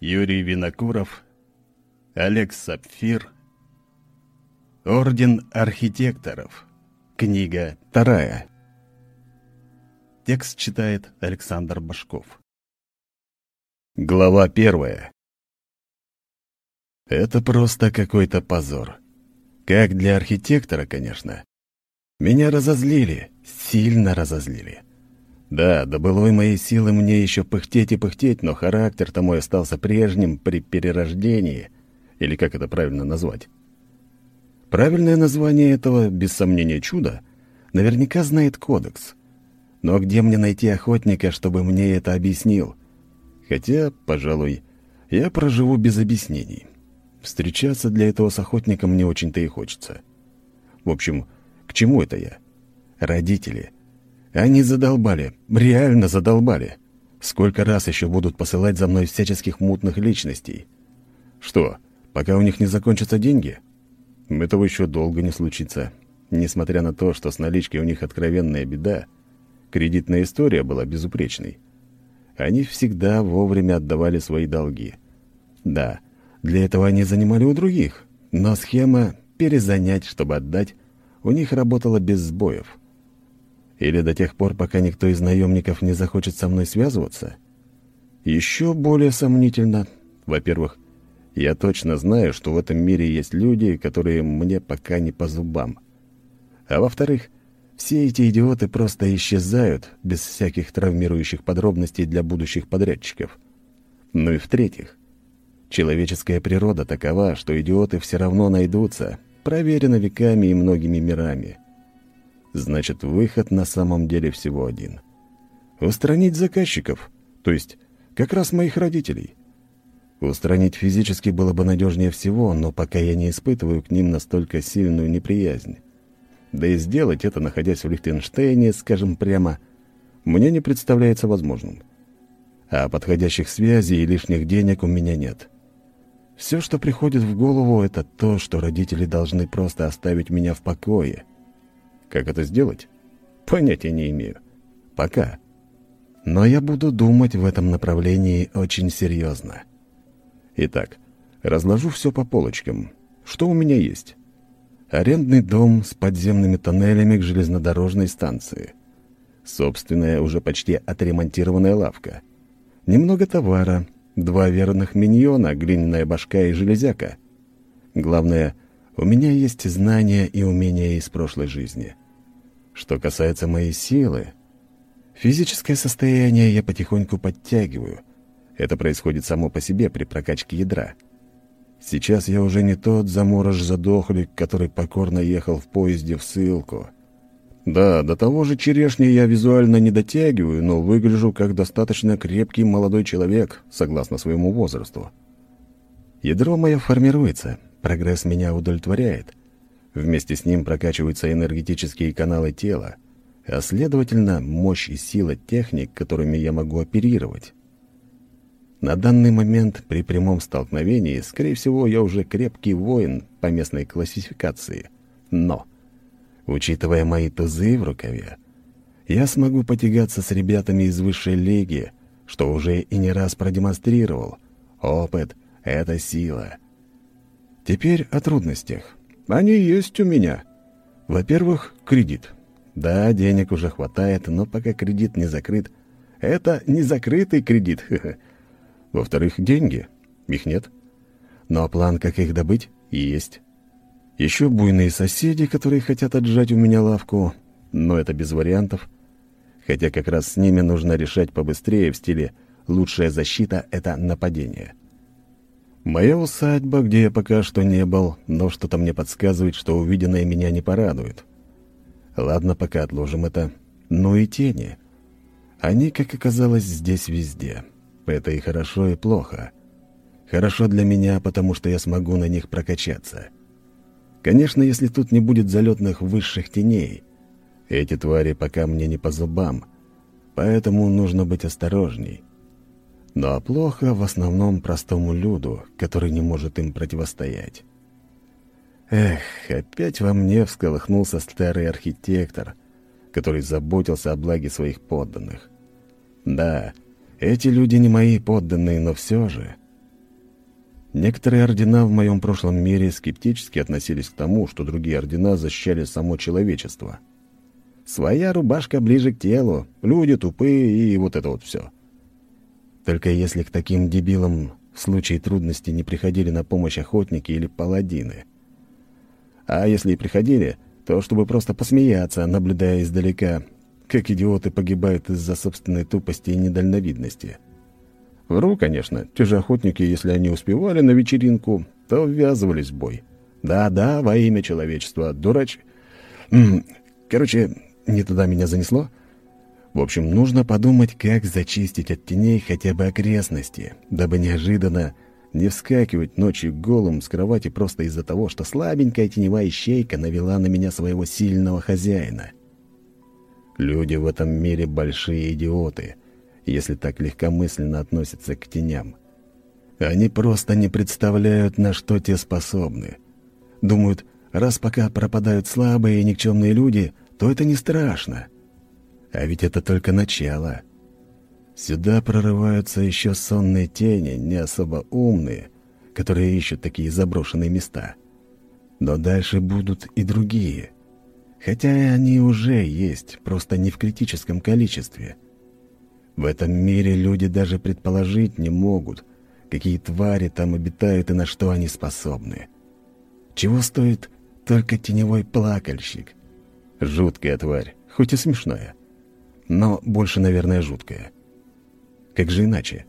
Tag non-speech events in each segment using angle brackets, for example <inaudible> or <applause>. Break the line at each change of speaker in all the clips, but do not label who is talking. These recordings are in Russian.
Юрий Винокуров, Олег Сапфир, Орден архитекторов, книга вторая. Текст читает Александр Башков. Глава первая. Это просто какой-то позор. Как для архитектора, конечно. Меня разозлили, сильно разозлили. Да, до былой моей силы мне еще пыхтеть и пыхтеть, но характер-то мой остался прежним при перерождении, или как это правильно назвать. Правильное название этого, без сомнения, чуда, наверняка знает кодекс. Но где мне найти охотника, чтобы мне это объяснил? Хотя, пожалуй, я проживу без объяснений. Встречаться для этого с охотником не очень-то и хочется. В общем, к чему это я? Родители — они задолбали, реально задолбали. Сколько раз еще будут посылать за мной всяческих мутных личностей? Что, пока у них не закончатся деньги? Этого еще долго не случится. Несмотря на то, что с наличкой у них откровенная беда, кредитная история была безупречной. Они всегда вовремя отдавали свои долги. Да, для этого они занимали у других, но схема «перезанять, чтобы отдать» у них работала без сбоев. Или до тех пор, пока никто из наемников не захочет со мной связываться? Еще более сомнительно. Во-первых, я точно знаю, что в этом мире есть люди, которые мне пока не по зубам. А во-вторых, все эти идиоты просто исчезают без всяких травмирующих подробностей для будущих подрядчиков. Ну и в-третьих, человеческая природа такова, что идиоты все равно найдутся, проверено веками и многими мирами. Значит, выход на самом деле всего один. Устранить заказчиков, то есть как раз моих родителей. Устранить физически было бы надежнее всего, но пока я не испытываю к ним настолько сильную неприязнь. Да и сделать это, находясь в Лихтенштейне, скажем прямо, мне не представляется возможным. А подходящих связей и лишних денег у меня нет. Все, что приходит в голову, это то, что родители должны просто оставить меня в покое — как это сделать? Понятия не имею. Пока. Но я буду думать в этом направлении очень серьезно. Итак, разложу все по полочкам. Что у меня есть? Арендный дом с подземными тоннелями к железнодорожной станции. Собственная, уже почти отремонтированная лавка. Немного товара. Два верных миньона, глиняная башка и железяка. Главное — у меня есть знания и умения из прошлой жизни. Что касается моей силы, физическое состояние я потихоньку подтягиваю. Это происходит само по себе при прокачке ядра. Сейчас я уже не тот заморож-задохлик, который покорно ехал в поезде в ссылку. Да, до того же черешни я визуально не дотягиваю, но выгляжу как достаточно крепкий молодой человек, согласно своему возрасту. Ядро мое формируется, Прогресс меня удовлетворяет. Вместе с ним прокачиваются энергетические каналы тела, а следовательно, мощь и сила техник, которыми я могу оперировать. На данный момент при прямом столкновении, скорее всего, я уже крепкий воин по местной классификации. Но, учитывая мои тузы в рукаве, я смогу потягаться с ребятами из высшей лиги, что уже и не раз продемонстрировал. Опыт — это сила — Теперь о трудностях. Они есть у меня. Во-первых, кредит. Да, денег уже хватает, но пока кредит не закрыт. Это не закрытый кредит. <laughs> Во-вторых, деньги. Их нет. Но план, как их добыть, есть. Еще буйные соседи, которые хотят отжать у меня лавку, но это без вариантов. Хотя как раз с ними нужно решать побыстрее в стиле «лучшая защита — это нападение». Моя усадьба, где я пока что не был, но что-то мне подсказывает, что увиденное меня не порадует. Ладно, пока отложим это. Ну и тени. Они, как оказалось, здесь везде. Это и хорошо, и плохо. Хорошо для меня, потому что я смогу на них прокачаться. Конечно, если тут не будет залетных высших теней. Эти твари пока мне не по зубам, поэтому нужно быть осторожней. Но плохо в основном простому люду, который не может им противостоять. Эх, опять во мне всколыхнулся старый архитектор, который заботился о благе своих подданных. Да, эти люди не мои подданные, но все же. Некоторые ордена в моем прошлом мире скептически относились к тому, что другие ордена защищали само человечество. Своя рубашка ближе к телу, люди тупые и вот это вот все. Только если к таким дебилам в случае трудностей не приходили на помощь охотники или паладины. А если и приходили, то чтобы просто посмеяться, наблюдая издалека, как идиоты погибают из-за собственной тупости и недальновидности. Вру, конечно, те же охотники, если они успевали на вечеринку, то ввязывались в бой. Да-да, во имя человечества, дурач... Короче, не туда меня занесло. В общем, нужно подумать, как зачистить от теней хотя бы окрестности, дабы неожиданно не вскакивать ночью голым с кровати просто из-за того, что слабенькая теневая щейка навела на меня своего сильного хозяина. Люди в этом мире большие идиоты — если так легкомысленно относятся к теням. Они просто не представляют, на что те способны. Думают, раз пока пропадают слабые и никчемные люди, то это не страшно. А ведь это только начало. Сюда прорываются еще сонные тени, не особо умные, которые ищут такие заброшенные места. Но дальше будут и другие. Хотя они уже есть, просто не в критическом количестве — в этом мире люди даже предположить не могут, какие твари там обитают и на что они способны. Чего стоит только теневой плакальщик? Жуткая тварь, хоть и смешная. Но больше, наверное, жуткая. Как же иначе?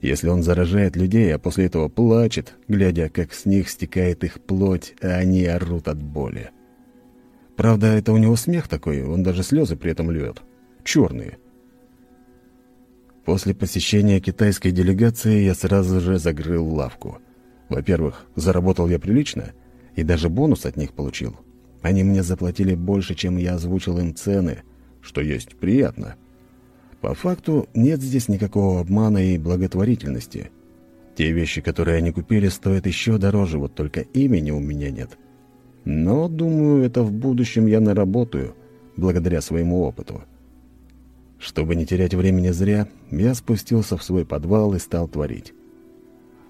Если он заражает людей, а после этого плачет, глядя, как с них стекает их плоть, а они орут от боли. Правда, это у него смех такой, он даже слезы при этом льет. Черные. После посещения китайской делегации я сразу же закрыл лавку. Во-первых, заработал я прилично, и даже бонус от них получил. Они мне заплатили больше, чем я озвучил им цены, что есть приятно. По факту нет здесь никакого обмана и благотворительности. Те вещи, которые они купили, стоят еще дороже, вот только имени у меня нет. Но, думаю, это в будущем я наработаю, благодаря своему опыту. Чтобы не терять времени зря, я спустился в свой подвал и стал творить.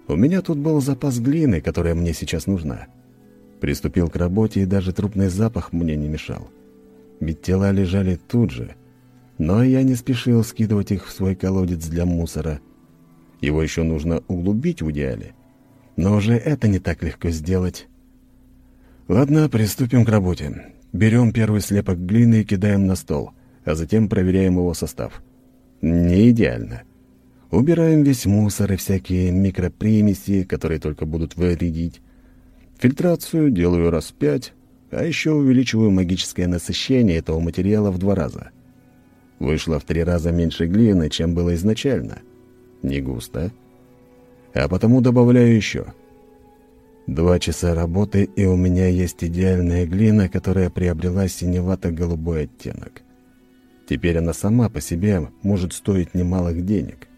У меня тут был запас глины, которая мне сейчас нужна. Приступил к работе, и даже трупный запах мне не мешал. Ведь тела лежали тут же. Но я не спешил скидывать их в свой колодец для мусора. Его еще нужно углубить в идеале. Но уже это не так легко сделать. Ладно, приступим к работе. Берем первый слепок глины и кидаем на стол — а затем проверяем его состав. Не идеально. Убираем весь мусор и всякие микропримеси, которые только будут вредить. Фильтрацию делаю раз пять, а еще увеличиваю магическое насыщение этого материала в два раза. Вышло в три раза меньше глины, чем было изначально. Не густо. А потому добавляю еще. Два часа работы, и у меня есть идеальная глина, которая приобрела синевато-голубой оттенок. Теперь она сама по себе может стоить немалых денег.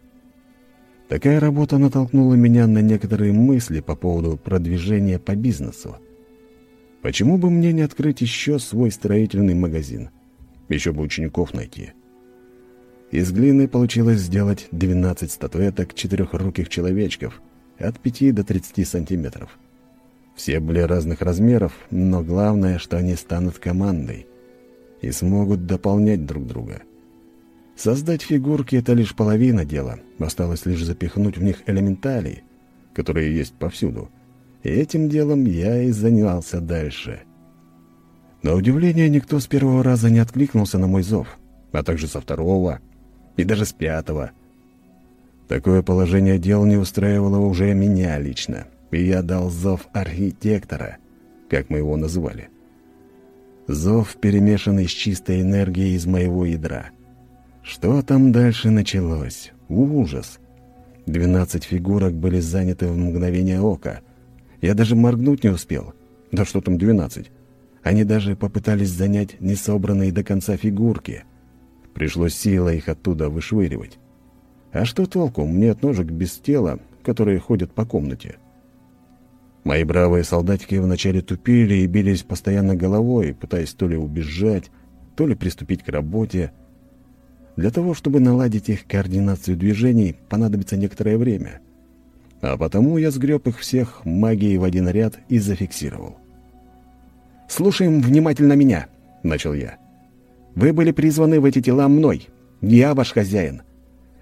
Такая работа натолкнула меня на некоторые мысли по поводу продвижения по бизнесу. Почему бы мне не открыть еще свой строительный магазин? Еще бы учеников найти. Из глины получилось сделать 12 статуэток четырехруких человечков от 5 до 30 сантиметров. Все были разных размеров, но главное, что они станут командой и смогут дополнять друг друга. Создать фигурки — это лишь половина дела, осталось лишь запихнуть в них элементалии, которые есть повсюду. Этим делом я и занялся дальше. На удивление, никто с первого раза не откликнулся на мой зов, а также со второго и даже с пятого. Такое положение дел не устраивало уже меня лично, и я дал зов архитектора, как мы его называли. Зов, перемешанный с чистой энергией из моего ядра. Что там дальше началось? Ужас! Двенадцать фигурок были заняты в мгновение ока. Я даже моргнуть не успел. Да что там двенадцать? Они даже попытались занять несобранные до конца фигурки. Пришлось силой их оттуда вышвыривать. А что толку мне от ножек без тела, которые ходят по комнате? Мои бравые солдатики вначале тупили и бились постоянно головой, пытаясь то ли убежать, то ли приступить к работе. Для того, чтобы наладить их координацию движений, понадобится некоторое время. А потому я сгреб их всех магией в один ряд и зафиксировал.
«Слушаем внимательно меня», — начал я. «Вы были призваны в эти тела мной. Я ваш хозяин.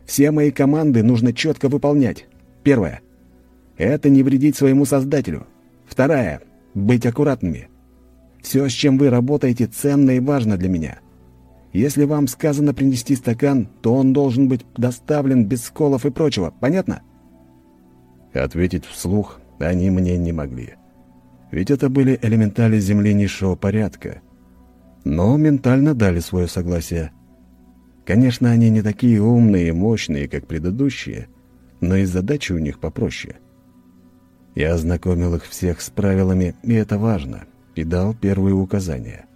Все мои команды нужно четко выполнять. Первое — это не вредить своему создателю. Второе — быть аккуратными. Все, с чем вы работаете, ценно и важно для меня. Если вам сказано принести стакан, то он должен быть доставлен без сколов и прочего. Понятно?»
Ответить вслух они мне не могли. Ведь это были элементали Земли низшего порядка. Но ментально дали свое согласие. Конечно, они не такие умные и мощные, как предыдущие, но и задачи у них попроще. Я ознакомил их всех с правилами, и это важно, и дал первые указания.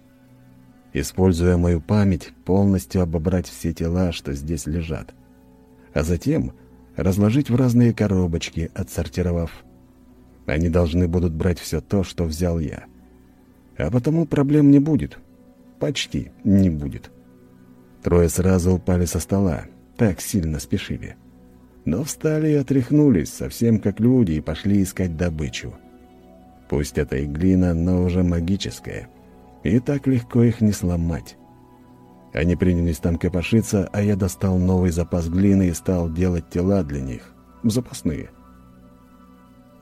Используя мою память, полностью обобрать все тела, что здесь лежат. А затем разложить в разные коробочки, отсортировав. Они должны будут брать все то, что взял я. А потому проблем не будет. Почти не будет. Трое сразу упали со стола, так сильно спешили. Но встали и отряхнулись, совсем как люди, и пошли искать добычу. Пусть это и глина, но уже магическая. И так легко их не сломать. Они принялись там копошиться, а я достал новый запас глины и стал делать тела для них, запасные.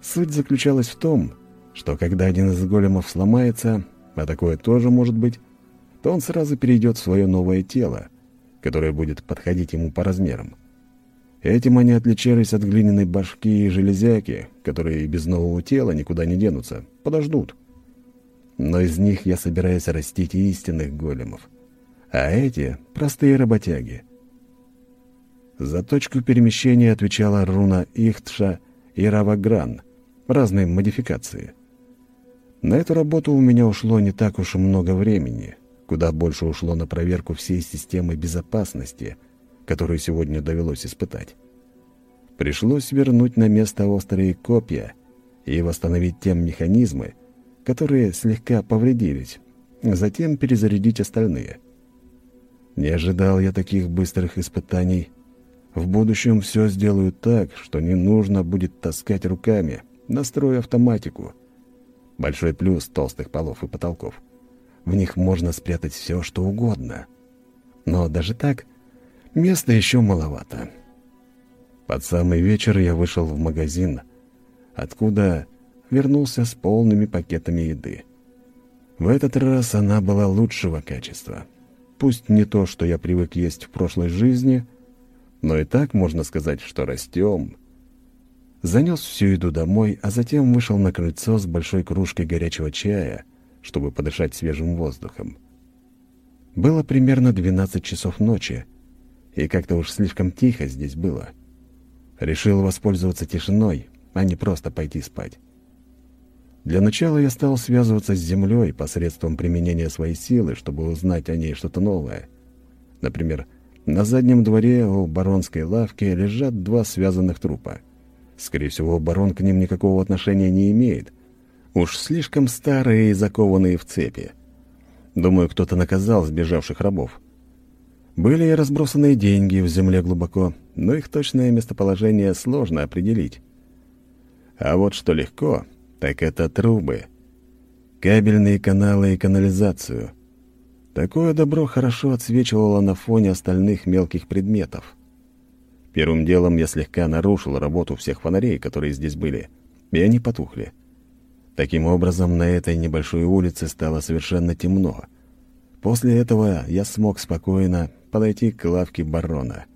Суть заключалась в том, что когда один из големов сломается, а такое тоже может быть, то он сразу перейдет в свое новое тело, которое будет подходить ему по размерам. Этим они отличались от глиняной башки и железяки, которые без нового тела никуда не денутся, подождут. Но из них я собираюсь растить истинных големов — а эти — простые работяги. За точку перемещения отвечала руна Ихтша и Равагран, разные модификации. На эту работу у меня ушло не так уж и много времени, куда больше ушло на проверку всей системы безопасности, которую сегодня довелось испытать. Пришлось вернуть на место острые копья и восстановить те механизмы, которые слегка повредились, затем перезарядить остальные. Не ожидал я таких быстрых испытаний. В будущем все сделаю так, что не нужно будет таскать руками. Настрою автоматику. Большой плюс толстых полов и потолков. В них можно спрятать все, что угодно. Но даже так, места еще маловато. Под самый вечер я вышел в магазин, откуда вернулся с полными пакетами еды. В этот раз она была лучшего качества. Пусть не то, что я привык есть в прошлой жизни, но и так можно сказать, что растем. Занес всю еду домой, а затем вышел на крыльцо с большой кружкой горячего чая, чтобы подышать свежим воздухом. Было примерно 12 часов ночи, и как-то уж слишком тихо здесь было. Решил воспользоваться тишиной, а не просто пойти спать. Для начала я стал связываться с Землей посредством применения своей силы, чтобы узнать о ней что-то новое. Например, на заднем дворе у баронской лавки лежат два связанных трупа. Скорее всего, барон к ним никакого отношения не имеет. Уж слишком старые и закованные в цепи. Думаю, кто-то наказал сбежавших рабов. Были и разбросанные деньги в земле глубоко, но их точное местоположение сложно определить. А вот что легко, так это трубы, кабельные каналы и канализацию. Такое добро хорошо отсвечивало на фоне остальных мелких предметов. Первым делом я слегка нарушил работу всех фонарей, которые здесь были, и они потухли. Таким образом, на этой небольшой улице стало совершенно темно. После этого я смог спокойно подойти к лавке барона.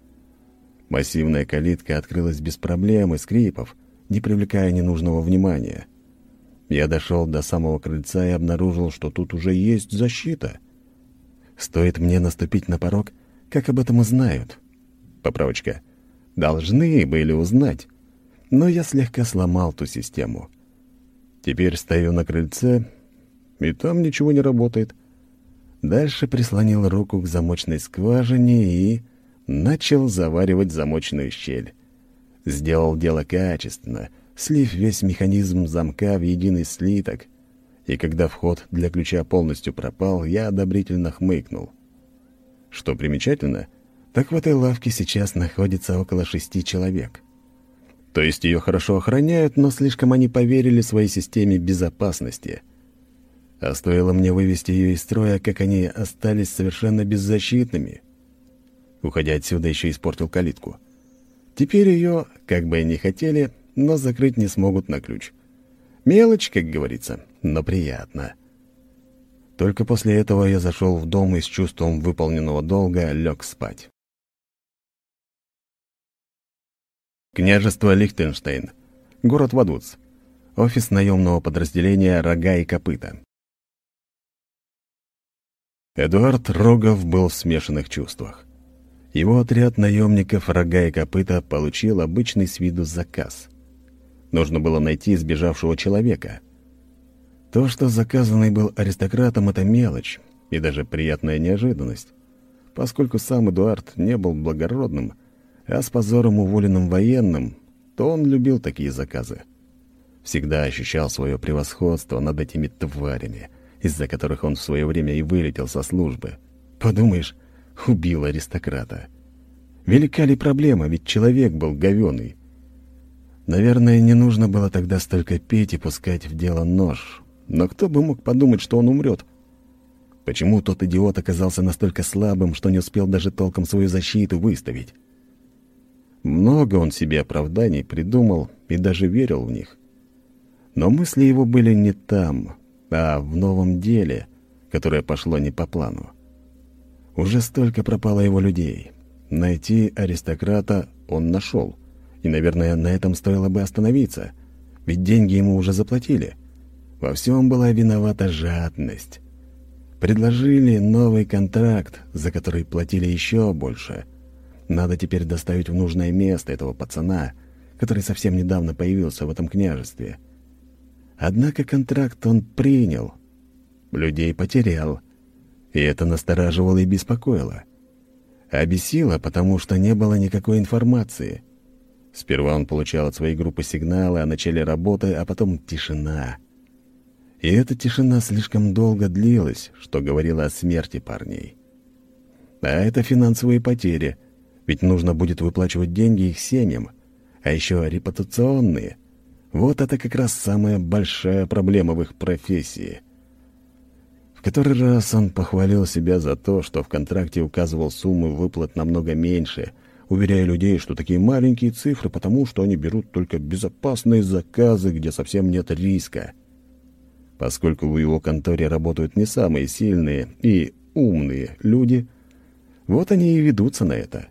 Массивная калитка открылась без проблем и скрипов, не привлекая ненужного внимания — я дошел до самого крыльца и обнаружил, что тут уже есть защита. Стоит мне наступить на порог, как об этом узнают. Поправочка. Должны были узнать. Но я слегка сломал ту систему. Теперь стою на крыльце, и там ничего не работает. Дальше прислонил руку к замочной скважине и начал заваривать замочную щель. Сделал дело качественно — слив весь механизм замка в единый слиток, и когда вход для ключа полностью пропал, я одобрительно хмыкнул. Что примечательно, так в этой лавке сейчас находится около шести человек. То есть ее хорошо охраняют, но слишком они поверили своей системе безопасности. А стоило мне вывести ее из строя, как они остались совершенно беззащитными. Уходя отсюда, еще испортил калитку. Теперь ее, как бы и не хотели, но закрыть не смогут на ключ. Мелочь, как говорится, но приятно. Только после этого я зашел в дом и с чувством выполненного долга лег спать. Княжество Лихтенштейн. Город Вадуц. Офис наемного подразделения «Рога и копыта». Эдуард Рогов был в смешанных чувствах. Его отряд наемников «Рога и копыта» получил обычный с виду заказ. Нужно было найти сбежавшего человека. То, что заказанный был аристократом, — это мелочь и даже приятная неожиданность, поскольку сам Эдуард не был благородным, а с позором уволенным военным, то он любил такие заказы. Всегда ощущал свое превосходство над этими тварями, из-за которых он в свое время и вылетел со службы. Подумаешь, убил аристократа. Велика ли проблема, ведь человек был говёный. Наверное, не нужно было тогда столько петь и пускать в дело нож. Но кто бы мог подумать, что он умрет? Почему тот идиот оказался настолько слабым, что не успел даже толком свою защиту выставить? Много он себе оправданий придумал и даже верил в них. Но мысли его были не там, а в новом деле, которое пошло не по плану. Уже столько пропало его людей. Найти аристократа он нашел. И, наверное, на этом стоило бы остановиться. Ведь деньги ему уже заплатили. Во всем была виновата жадность. Предложили новый контракт, за который платили еще больше. Надо теперь доставить в нужное место этого пацана, который совсем недавно появился в этом княжестве. Однако контракт он принял. Людей потерял. И это настораживало и беспокоило. А бесило, потому что не было никакой информации. Сперва он получал от своей группы сигналы о начале работы, а потом тишина. И эта тишина слишком долго длилась, что говорило о смерти парней. А это финансовые потери, ведь нужно будет выплачивать деньги их семьям, а еще репутационные. Вот это как раз самая большая проблема в их профессии. В который раз он похвалил себя за то, что в контракте указывал суммы выплат намного меньше, уверяя людей, что такие маленькие цифры, потому что они берут только безопасные заказы, где совсем нет риска. Поскольку в его конторе работают не самые сильные и умные люди, вот они и ведутся на это.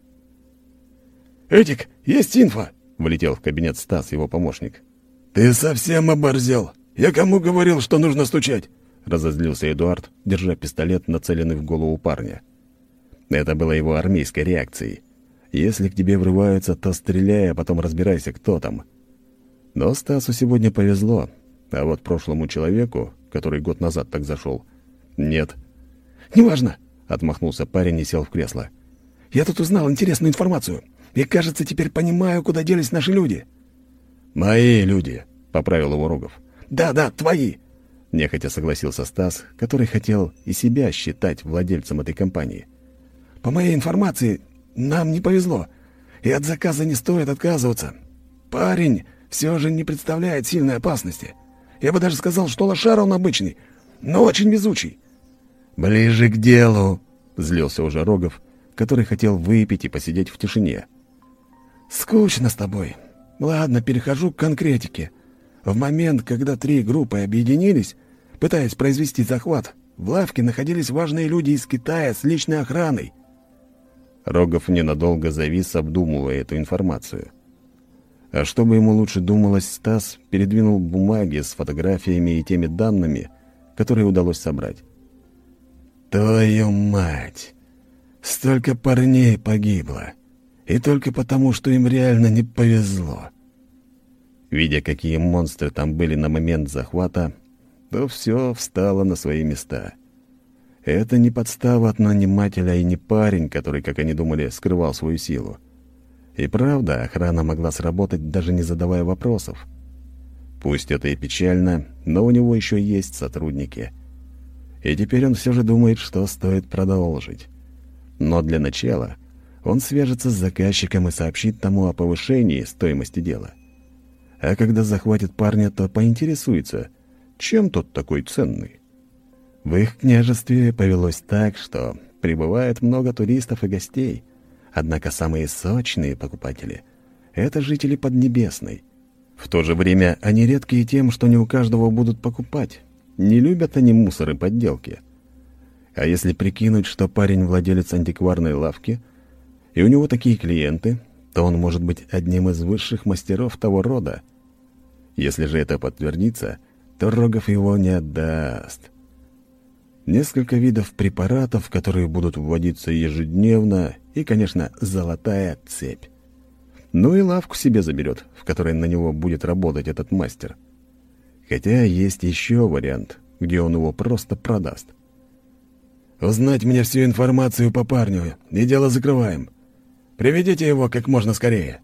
«Эдик, есть инфа!»
— влетел в кабинет Стас, его помощник.
«Ты совсем оборзел! Я кому говорил, что нужно стучать?»
разозлился Эдуард, держа пистолет, нацеленный в голову парня. Это было его армейской реакцией. Если к тебе врываются, то стреляй, а потом разбирайся, кто там. Но Стасу сегодня повезло, а вот прошлому человеку, который год назад так зашел, нет.
«Неважно», —
отмахнулся парень и сел в кресло.
«Я тут узнал интересную информацию, и, кажется, теперь понимаю, куда делись наши люди».
«Мои люди», — поправил его Рогов.
«Да, да, твои»,
Нехотя согласился Стас, который хотел и себя считать владельцем этой компании.
«По моей информации, нам не повезло, и от заказа не стоит отказываться. Парень все же не представляет сильной опасности. Я бы даже сказал, что лошара он обычный, но очень везучий».
«Ближе к делу», — злился уже Рогов, который хотел выпить и посидеть в тишине.
«Скучно с тобой. Ладно, перехожу к конкретике. В момент, когда три группы объединились, пытаясь произвести захват, в лавке находились важные люди из Китая с личной охраной.
Рогов ненадолго завис, обдумывая эту информацию. А чтобы ему лучше думалось, Стас передвинул бумаги с фотографиями и теми данными, которые удалось собрать.
«Твою мать! Столько парней погибло! И только потому, что им реально не повезло!»
Видя, какие монстры там были на момент захвата, то все встало на свои места. Это не подстава от нанимателя и не парень, который, как они думали, скрывал свою силу. И правда, охрана могла сработать, даже не задавая вопросов. Пусть это и печально, но у него еще есть сотрудники. И теперь он все же думает, что стоит продолжить. Но для начала он свяжется с заказчиком и сообщит тому о повышении стоимости дела. А когда захватит парня, то поинтересуется, чем тот такой ценный. В их княжестве повелось так, что прибывает много туристов и гостей, однако самые сочные покупатели — это жители Поднебесной. В то же время они редкие тем, что не у каждого будут покупать. Не любят они мусор и подделки. А если прикинуть, что парень владелец антикварной лавки, и у него такие клиенты, то он может быть одним из высших мастеров того рода. Если же это подтвердится, то Рогов его не отдаст. Несколько видов препаратов, которые будут вводиться ежедневно, и, конечно, золотая цепь. Ну и лавку себе заберет, в которой на него будет работать этот мастер. Хотя есть еще вариант, где он его просто продаст.
Узнать мне всю информацию по парню, и дело закрываем. Приведите его как можно скорее»,